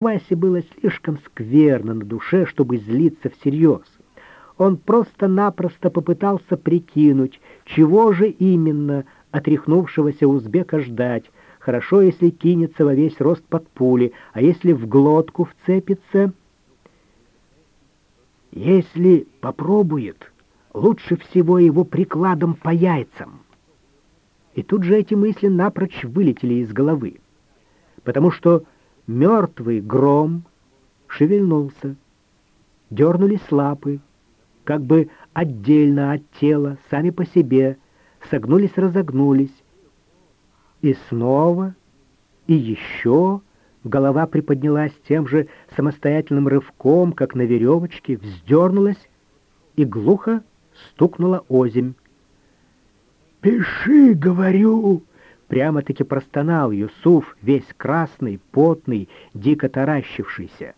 Васе было слишком скверно на душе, чтобы злиться всерьез. Он просто-напросто попытался прикинуть, чего же именно отряхнувшегося узбека ждать. Хорошо, если кинется во весь рост под пули, а если в глотку вцепится... Если попробует, лучше всего его прикладом по яйцам. И тут же эти мысли напрочь вылетели из головы, потому что мертвый гром шевельнулся, дернулись лапы, как бы отдельно от тела, сами по себе, согнулись-разогнулись. И снова, и еще голова приподнялась тем же самостоятельным рывком, как на веревочке, вздернулась и глухо стукнула озимь. «Пиши, говорю!» Прямо-таки простонал Юсуф, весь красный, потный, дико таращившийся.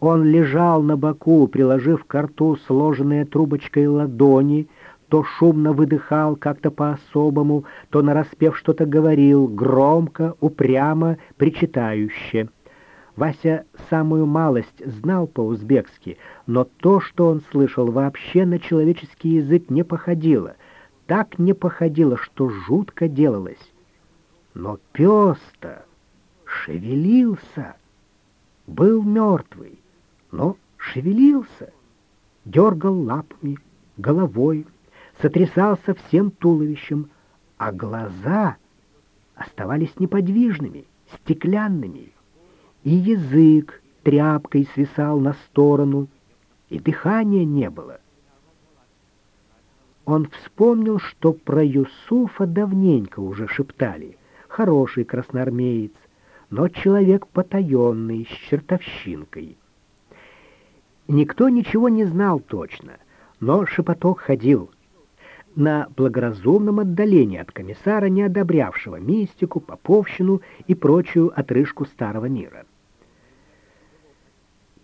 Он лежал на боку, приложив к рту сложенные трубочкой ладони, то шумно выдыхал как-то по-особому, то нараспев что-то говорил, громко, упрямо, причитающе. Вася самую малость знал по-узбекски, но то, что он слышал, вообще на человеческий язык не походило. Так не походило, что жутко делалось. Но пес-то шевелился, был мертвый, но шевелился, дергал лапами, головой, сотрясался всем туловищем, а глаза оставались неподвижными, стеклянными, и язык тряпкой свисал на сторону, и дыхания не было. Он вспомнил, что про Юсуфа давненько уже шептали — хороший красноармеец, но человек потаенный, с чертовщинкой. Никто ничего не знал точно, но шепоток ходил. На благоразумном отдалении от комиссара, не одобрявшего мистику, поповщину и прочую отрыжку старого мира.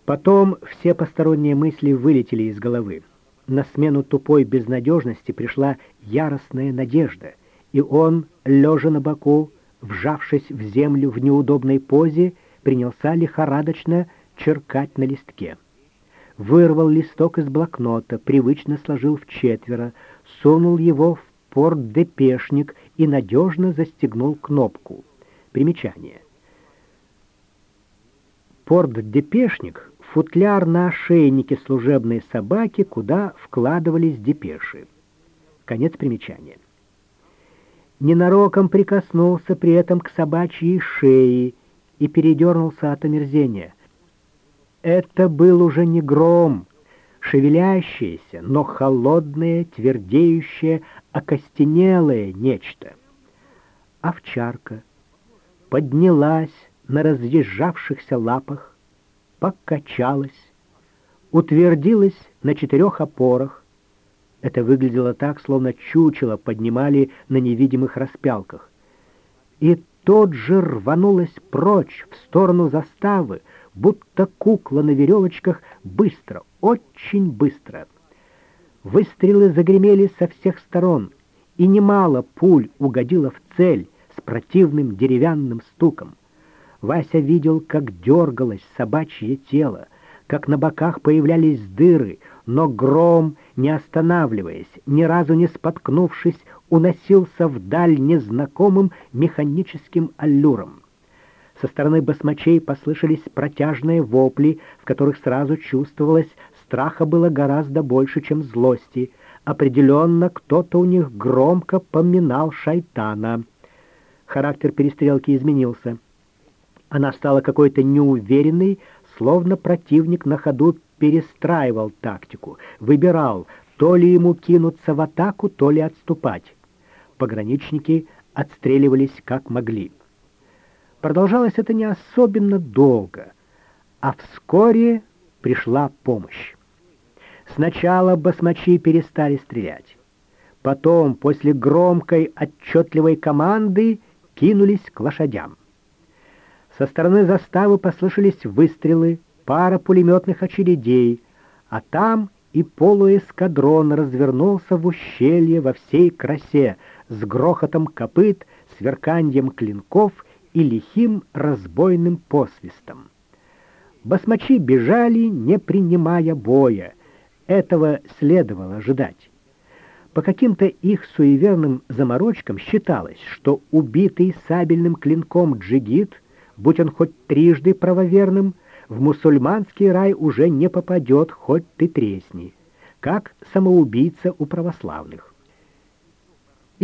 Потом все посторонние мысли вылетели из головы. На смену тупой безнадежности пришла яростная надежда, и он, лежа на боку, вжавшись в землю в неудобной позе, принялся лихорадочно черкать на листке. Вырвал листок из блокнота, привычно сложил в четверо, сунул его в порт-депешник и надежно застегнул кнопку. Примечание. Порт-депешник — футляр на ошейнике служебной собаки, куда вкладывались депеши. Конец примечания ненароком прикоснулся при этом к собачьей шее и передернулся от омерзения. Это был уже не гром, шевелящееся, но холодное, твердеющее, окостенелое нечто. Овчарка поднялась на разъезжавшихся лапах, покачалась, утвердилась на четырех опорах, это выглядело так, словно чучело поднимали на невидимых распялках. И тот же рванулась прочь, в сторону заставы, будто кукла на веревочках, быстро, очень быстро. Выстрелы загремели со всех сторон, и немало пуль угодило в цель с противным деревянным стуком. Вася видел, как дергалось собачье тело, как на боках появлялись дыры, но гром, не останавливаясь, ни разу не споткнувшись, уносился вдаль незнакомым механическим аллюром. Со стороны басмачей послышались протяжные вопли, в которых сразу чувствовалось, страха было гораздо больше, чем злости. Определенно, кто-то у них громко поминал шайтана. Характер перестрелки изменился. Она стала какой-то неуверенной, словно противник на ходу перестраивал тактику, выбирал, то ли ему кинуться в атаку, то ли отступать. Пограничники отстреливались как могли. Продолжалось это не особенно долго, а вскоре пришла помощь. Сначала басмачи перестали стрелять. Потом, после громкой, отчетливой команды, кинулись к лошадям. Со стороны заставы послышались выстрелы, пара пулеметных очередей, а там и полуэскадрон развернулся в ущелье во всей красе, с грохотом копыт, сверканьем клинков и лихим разбойным посвистом. Басмачи бежали, не принимая боя. Этого следовало ожидать. По каким-то их суеверным заморочкам считалось, что убитый сабельным клинком джигит, будь он хоть трижды правоверным, в мусульманский рай уже не попадет, хоть ты тресни, как самоубийца у православных.